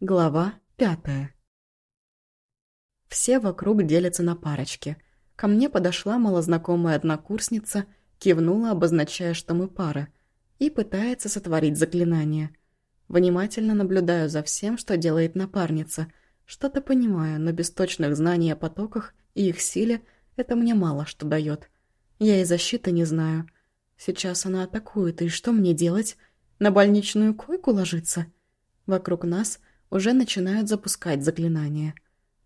Глава пятая. Все вокруг делятся на парочки. Ко мне подошла малознакомая однокурсница, кивнула, обозначая, что мы пара, и пытается сотворить заклинание. Внимательно наблюдаю за всем, что делает напарница. Что-то понимаю, но без точных знаний о потоках и их силе это мне мало что дает. Я и защиты не знаю. Сейчас она атакует, и что мне делать? На больничную койку ложиться? Вокруг нас – уже начинают запускать заклинания.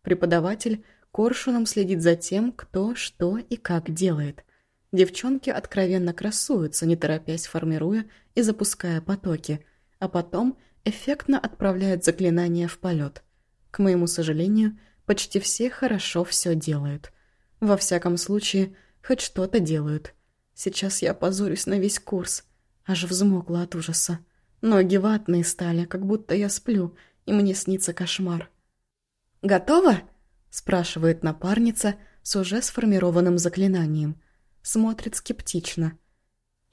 Преподаватель коршуном следит за тем, кто, что и как делает. Девчонки откровенно красуются, не торопясь формируя и запуская потоки, а потом эффектно отправляют заклинания в полет. К моему сожалению, почти все хорошо все делают. Во всяком случае, хоть что-то делают. Сейчас я позорюсь на весь курс. Аж взмокла от ужаса. Ноги ватные стали, как будто я сплю — и мне снится кошмар. «Готова?» – спрашивает напарница с уже сформированным заклинанием. Смотрит скептично.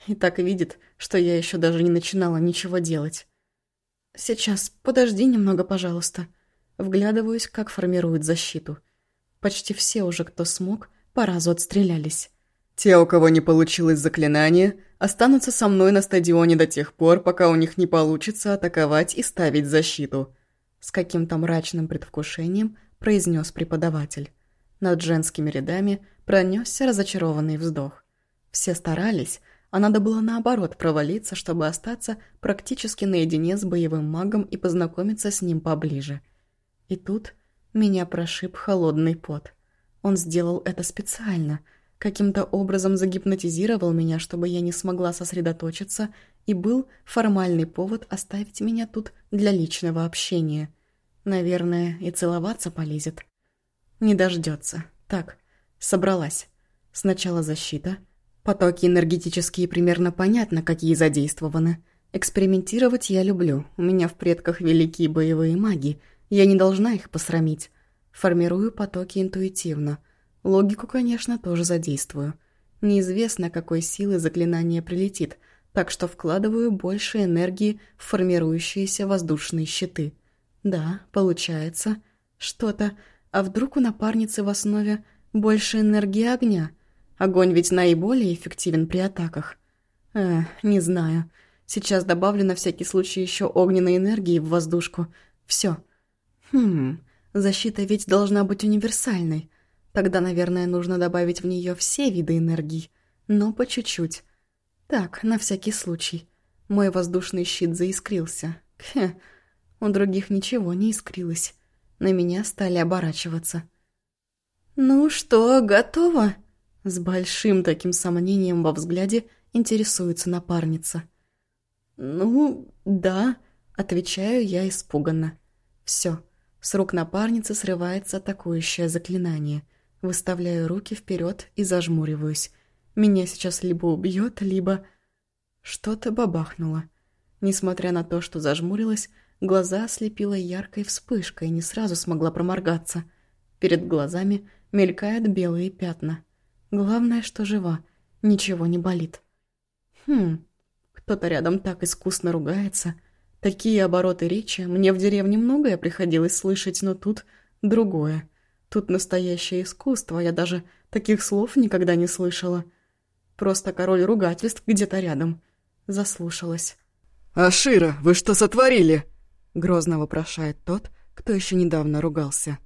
И так видит, что я еще даже не начинала ничего делать. «Сейчас, подожди немного, пожалуйста». Вглядываюсь, как формируют защиту. Почти все уже, кто смог, по разу отстрелялись. Те, у кого не получилось заклинание, останутся со мной на стадионе до тех пор, пока у них не получится атаковать и ставить защиту. С каким-то мрачным предвкушением произнес преподаватель. Над женскими рядами пронесся разочарованный вздох. Все старались, а надо было наоборот провалиться, чтобы остаться практически наедине с боевым магом и познакомиться с ним поближе. И тут меня прошиб холодный пот. Он сделал это специально, каким-то образом загипнотизировал меня, чтобы я не смогла сосредоточиться и был формальный повод оставить меня тут для личного общения. Наверное, и целоваться полезет. Не дождется. Так, собралась. Сначала защита. Потоки энергетические примерно понятно, какие задействованы. Экспериментировать я люблю. У меня в предках великие боевые маги. Я не должна их посрамить. Формирую потоки интуитивно. Логику, конечно, тоже задействую. Неизвестно, какой силы заклинание прилетит – так что вкладываю больше энергии в формирующиеся воздушные щиты. Да, получается. Что-то. А вдруг у напарницы в основе больше энергии огня? Огонь ведь наиболее эффективен при атаках. Э, не знаю. Сейчас добавлю на всякий случай еще огненной энергии в воздушку. Все. Хм, защита ведь должна быть универсальной. Тогда, наверное, нужно добавить в нее все виды энергии, но по чуть-чуть. Так, на всякий случай. Мой воздушный щит заискрился. Хе, у других ничего не искрилось. На меня стали оборачиваться. «Ну что, готово?» С большим таким сомнением во взгляде интересуется напарница. «Ну, да», — отвечаю я испуганно. Все, с рук напарницы срывается атакующее заклинание. Выставляю руки вперед и зажмуриваюсь. Меня сейчас либо убьет, либо... Что-то бабахнуло. Несмотря на то, что зажмурилась, глаза ослепила яркой вспышкой не сразу смогла проморгаться. Перед глазами мелькают белые пятна. Главное, что жива, ничего не болит. Хм, кто-то рядом так искусно ругается. Такие обороты речи мне в деревне многое приходилось слышать, но тут другое. Тут настоящее искусство, я даже таких слов никогда не слышала. Просто король ругательств где-то рядом. Заслушалась. «Ашира, вы что сотворили?» Грозно вопрошает тот, кто еще недавно ругался.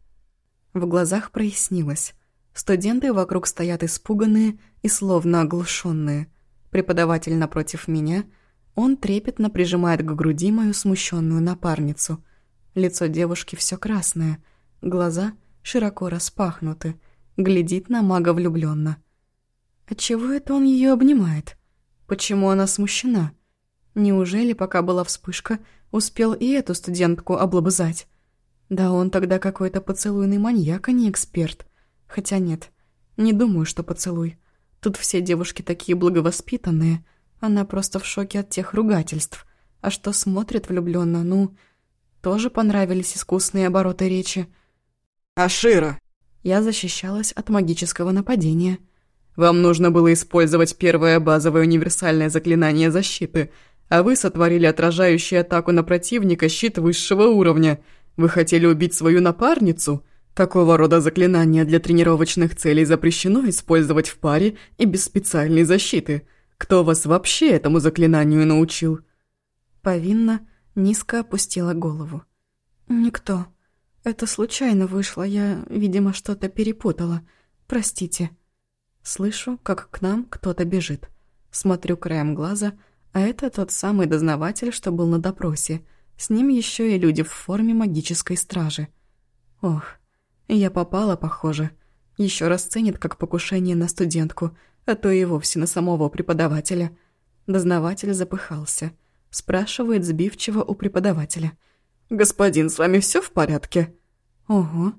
В глазах прояснилось. Студенты вокруг стоят испуганные и словно оглушенные. Преподаватель напротив меня, он трепетно прижимает к груди мою смущенную напарницу. Лицо девушки все красное, глаза широко распахнуты, глядит на мага влюбленно. Отчего это он ее обнимает? Почему она смущена? Неужели, пока была вспышка, успел и эту студентку облобызать? Да он тогда какой-то поцелуйный маньяк, а не эксперт. Хотя нет, не думаю, что поцелуй. Тут все девушки такие благовоспитанные. Она просто в шоке от тех ругательств. А что смотрит влюбленно, ну... Тоже понравились искусные обороты речи. «Ашира!» Я защищалась от магического нападения. Вам нужно было использовать первое базовое универсальное заклинание защиты, а вы сотворили отражающий атаку на противника щит высшего уровня. Вы хотели убить свою напарницу? Такого рода заклинания для тренировочных целей запрещено использовать в паре и без специальной защиты. Кто вас вообще этому заклинанию научил?» Повинна низко опустила голову. «Никто. Это случайно вышло. Я, видимо, что-то перепутала. Простите». Слышу, как к нам кто-то бежит. Смотрю краем глаза, а это тот самый дознаватель, что был на допросе. С ним еще и люди в форме магической стражи. Ох, я попала, похоже. Еще раз ценит как покушение на студентку, а то и вовсе на самого преподавателя. Дознаватель запыхался. Спрашивает сбивчиво у преподавателя. «Господин, с вами все в порядке?» «Ого.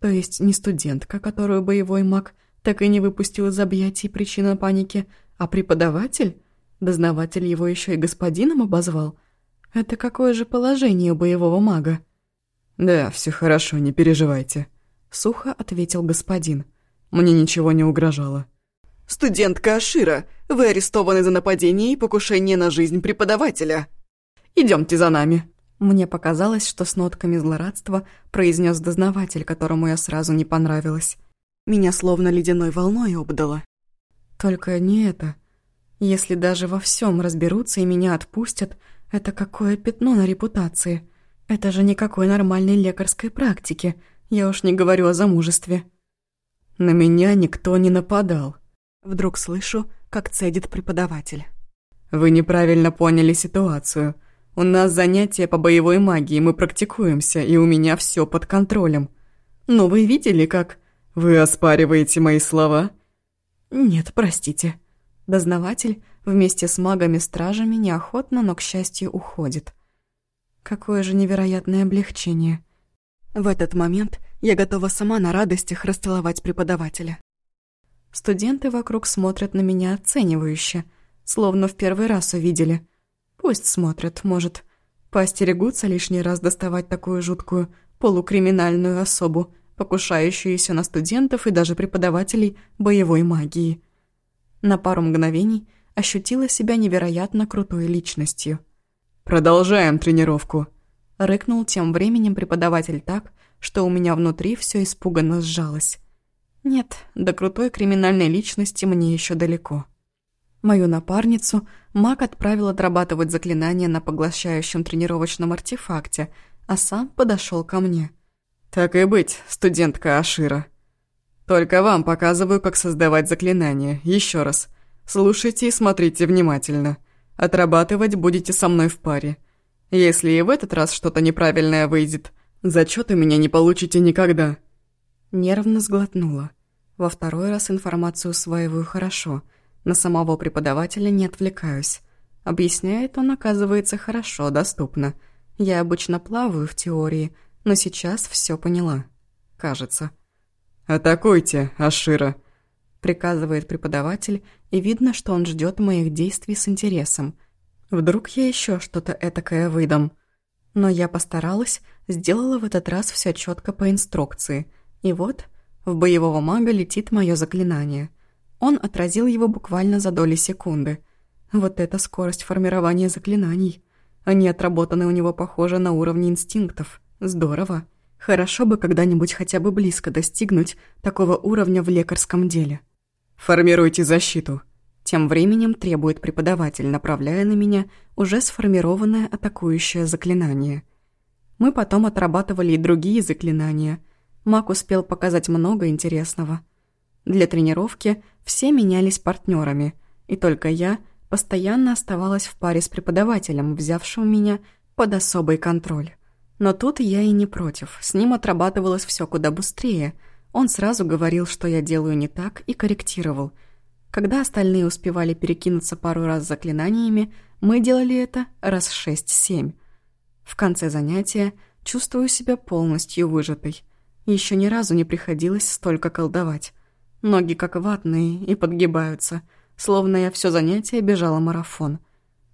То есть не студентка, которую боевой маг так и не выпустил из объятий причина паники, а преподаватель? Дознаватель его еще и господином обозвал? Это какое же положение у боевого мага? «Да, все хорошо, не переживайте», — сухо ответил господин. «Мне ничего не угрожало». «Студентка Ашира, вы арестованы за нападение и покушение на жизнь преподавателя. Идемте за нами». Мне показалось, что с нотками злорадства произнес дознаватель, которому я сразу не понравилась. Меня словно ледяной волной обдало. Только не это. Если даже во всем разберутся и меня отпустят, это какое пятно на репутации. Это же никакой нормальной лекарской практики. Я уж не говорю о замужестве. На меня никто не нападал. Вдруг слышу, как цедит преподаватель. Вы неправильно поняли ситуацию. У нас занятия по боевой магии, мы практикуемся, и у меня все под контролем. Но вы видели, как... «Вы оспариваете мои слова?» «Нет, простите». Дознаватель вместе с магами-стражами неохотно, но, к счастью, уходит. Какое же невероятное облегчение. В этот момент я готова сама на радостях расцеловать преподавателя. Студенты вокруг смотрят на меня оценивающе, словно в первый раз увидели. Пусть смотрят, может, поостерегутся лишний раз доставать такую жуткую полукриминальную особу, покушающуюся на студентов и даже преподавателей боевой магии. На пару мгновений ощутила себя невероятно крутой личностью. «Продолжаем тренировку», — рыкнул тем временем преподаватель так, что у меня внутри все испуганно сжалось. Нет, до крутой криминальной личности мне еще далеко. Мою напарницу маг отправил отрабатывать заклинания на поглощающем тренировочном артефакте, а сам подошел ко мне — «Так и быть, студентка Ашира. Только вам показываю, как создавать заклинания. Еще раз. Слушайте и смотрите внимательно. Отрабатывать будете со мной в паре. Если и в этот раз что-то неправильное выйдет, зачет у меня не получите никогда». Нервно сглотнула. Во второй раз информацию усваиваю хорошо. На самого преподавателя не отвлекаюсь. Объясняет он, оказывается, хорошо, доступно. Я обычно плаваю в теории – но сейчас все поняла. Кажется. «Атакуйте, Ашира!» приказывает преподаватель, и видно, что он ждет моих действий с интересом. Вдруг я еще что-то этакое выдам. Но я постаралась, сделала в этот раз все четко по инструкции. И вот в боевого мага летит мое заклинание. Он отразил его буквально за доли секунды. Вот это скорость формирования заклинаний. Они отработаны у него, похоже, на уровне инстинктов. Здорово. Хорошо бы когда-нибудь хотя бы близко достигнуть такого уровня в лекарском деле. «Формируйте защиту», тем временем требует преподаватель, направляя на меня уже сформированное атакующее заклинание. Мы потом отрабатывали и другие заклинания. Маг успел показать много интересного. Для тренировки все менялись партнерами, и только я постоянно оставалась в паре с преподавателем, взявшим меня под особый контроль. Но тут я и не против. С ним отрабатывалось все куда быстрее. Он сразу говорил, что я делаю не так, и корректировал. Когда остальные успевали перекинуться пару раз заклинаниями, мы делали это раз шесть-семь. В конце занятия чувствую себя полностью выжатой. Еще ни разу не приходилось столько колдовать. Ноги как ватные и подгибаются, словно я все занятие бежала марафон.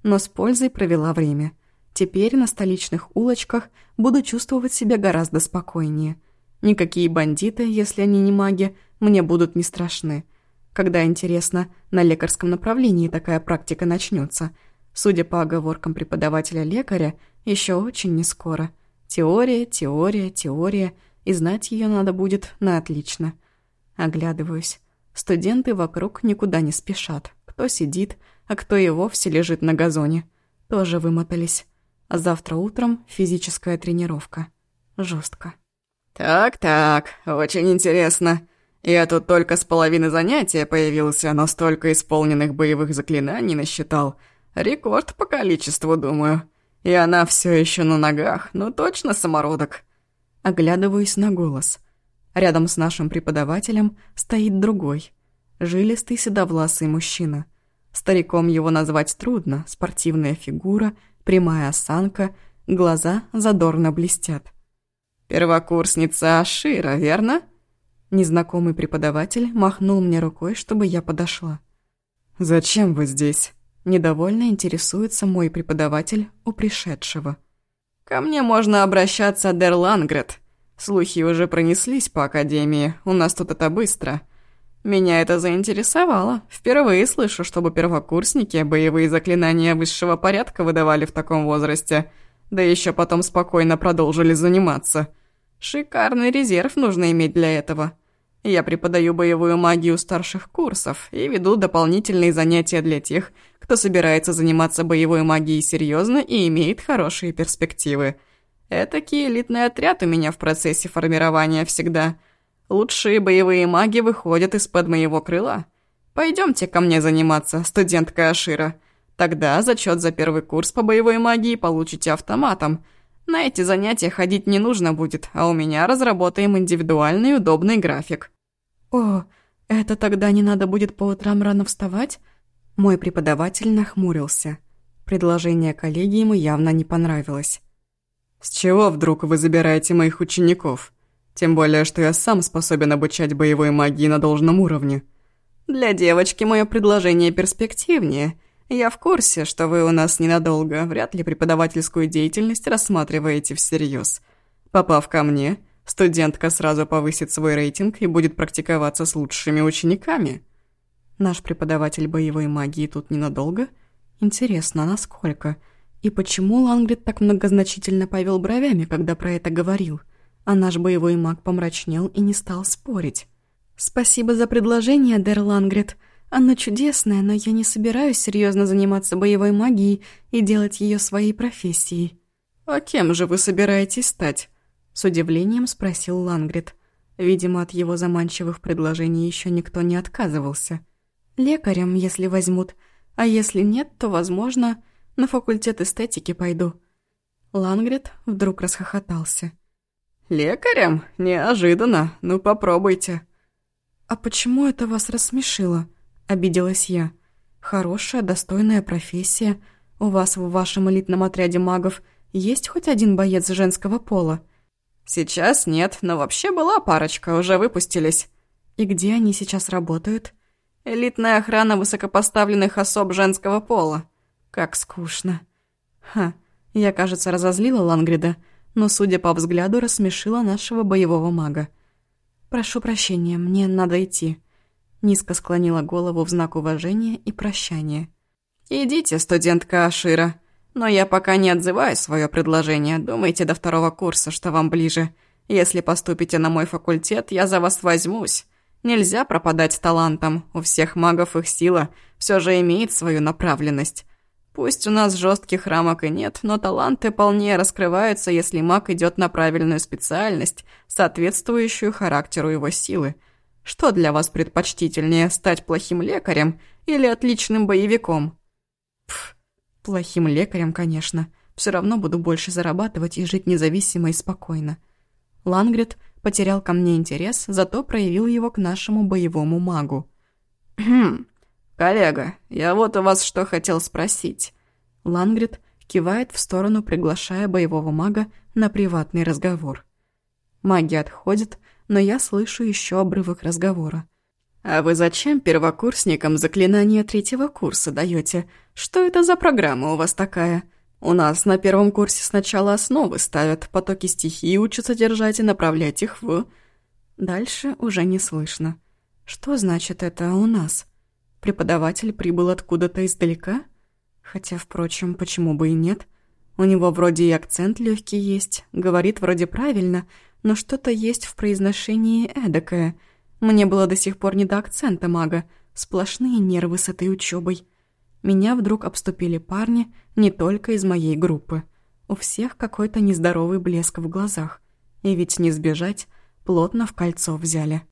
Но с пользой провела время – Теперь на столичных улочках буду чувствовать себя гораздо спокойнее. Никакие бандиты, если они не маги, мне будут не страшны. Когда, интересно, на лекарском направлении такая практика начнется. Судя по оговоркам преподавателя-лекаря, еще очень не скоро. Теория, теория, теория, и знать ее надо будет на отлично. Оглядываюсь. Студенты вокруг никуда не спешат. Кто сидит, а кто и вовсе лежит на газоне. Тоже вымотались. А завтра утром физическая тренировка. Жестко. «Так-так, очень интересно. Я тут только с половины занятия появился, но столько исполненных боевых заклинаний насчитал. Рекорд по количеству, думаю. И она все еще на ногах, ну точно самородок». Оглядываюсь на голос. Рядом с нашим преподавателем стоит другой. Жилистый седовласый мужчина. Стариком его назвать трудно, спортивная фигура, прямая осанка, глаза задорно блестят. «Первокурсница Ашира, верно?» Незнакомый преподаватель махнул мне рукой, чтобы я подошла. «Зачем вы здесь?» Недовольно интересуется мой преподаватель у пришедшего. «Ко мне можно обращаться, Дер Лангрет. Слухи уже пронеслись по Академии, у нас тут это быстро. Меня это заинтересовало. Впервые слышу, чтобы первокурсники боевые заклинания высшего порядка выдавали в таком возрасте, да еще потом спокойно продолжили заниматься. Шикарный резерв нужно иметь для этого. Я преподаю боевую магию старших курсов и веду дополнительные занятия для тех, кто собирается заниматься боевой магией серьезно и имеет хорошие перспективы. Этакий элитный отряд у меня в процессе формирования всегда. Лучшие боевые маги выходят из-под моего крыла. Пойдемте ко мне заниматься, студентка Ашира. Тогда зачет за первый курс по боевой магии получите автоматом – на эти занятия ходить не нужно будет, а у меня разработаем индивидуальный удобный график». «О, это тогда не надо будет по утрам рано вставать?» Мой преподаватель нахмурился. Предложение коллеги ему явно не понравилось. «С чего вдруг вы забираете моих учеников? Тем более, что я сам способен обучать боевой магии на должном уровне». «Для девочки мое предложение перспективнее», «Я в курсе, что вы у нас ненадолго, вряд ли преподавательскую деятельность рассматриваете всерьез. Попав ко мне, студентка сразу повысит свой рейтинг и будет практиковаться с лучшими учениками». Наш преподаватель боевой магии тут ненадолго? Интересно, насколько? И почему Лангрид так многозначительно повел бровями, когда про это говорил? А наш боевой маг помрачнел и не стал спорить. «Спасибо за предложение, Дер Лангрид», оно чудесное, но я не собираюсь серьезно заниматься боевой магией и делать ее своей профессией. «А кем же вы собираетесь стать?» С удивлением спросил Лангрид. Видимо, от его заманчивых предложений еще никто не отказывался. «Лекарем, если возьмут, а если нет, то, возможно, на факультет эстетики пойду». Лангрид вдруг расхохотался. «Лекарем? Неожиданно. Ну, попробуйте». «А почему это вас рассмешило?» обиделась я. «Хорошая, достойная профессия. У вас в вашем элитном отряде магов есть хоть один боец женского пола?» «Сейчас нет, но вообще была парочка, уже выпустились». «И где они сейчас работают?» «Элитная охрана высокопоставленных особ женского пола». «Как скучно». «Ха, я, кажется, разозлила Лангрида, но, судя по взгляду, рассмешила нашего боевого мага. Прошу прощения, мне надо идти». Низко склонила голову в знак уважения и прощания. «Идите, студентка Ашира. Но я пока не отзываю свое предложение. Думайте до второго курса, что вам ближе. Если поступите на мой факультет, я за вас возьмусь. Нельзя пропадать талантом. У всех магов их сила все же имеет свою направленность. Пусть у нас жестких рамок и нет, но таланты полнее раскрываются, если маг идет на правильную специальность, соответствующую характеру его силы – что для вас предпочтительнее, стать плохим лекарем или отличным боевиком? Пф, плохим лекарем, конечно. Все равно буду больше зарабатывать и жить независимо и спокойно. Лангрид потерял ко мне интерес, зато проявил его к нашему боевому магу. «Хм, коллега, я вот у вас что хотел спросить». Лангрид кивает в сторону, приглашая боевого мага на приватный разговор. Маги отходят, но я слышу еще обрывок разговора. «А вы зачем первокурсникам заклинания третьего курса даете? Что это за программа у вас такая? У нас на первом курсе сначала основы ставят, потоки стихии учатся держать и направлять их в...» Дальше уже не слышно. Что значит это у нас? Преподаватель прибыл откуда-то издалека? Хотя, впрочем, почему бы и нет? У него вроде и акцент легкий есть, говорит вроде правильно, но что-то есть в произношении эдакое. Мне было до сих пор не до акцента мага, сплошные нервы с этой учебой. Меня вдруг обступили парни не только из моей группы. У всех какой-то нездоровый блеск в глазах. И ведь не сбежать, плотно в кольцо взяли.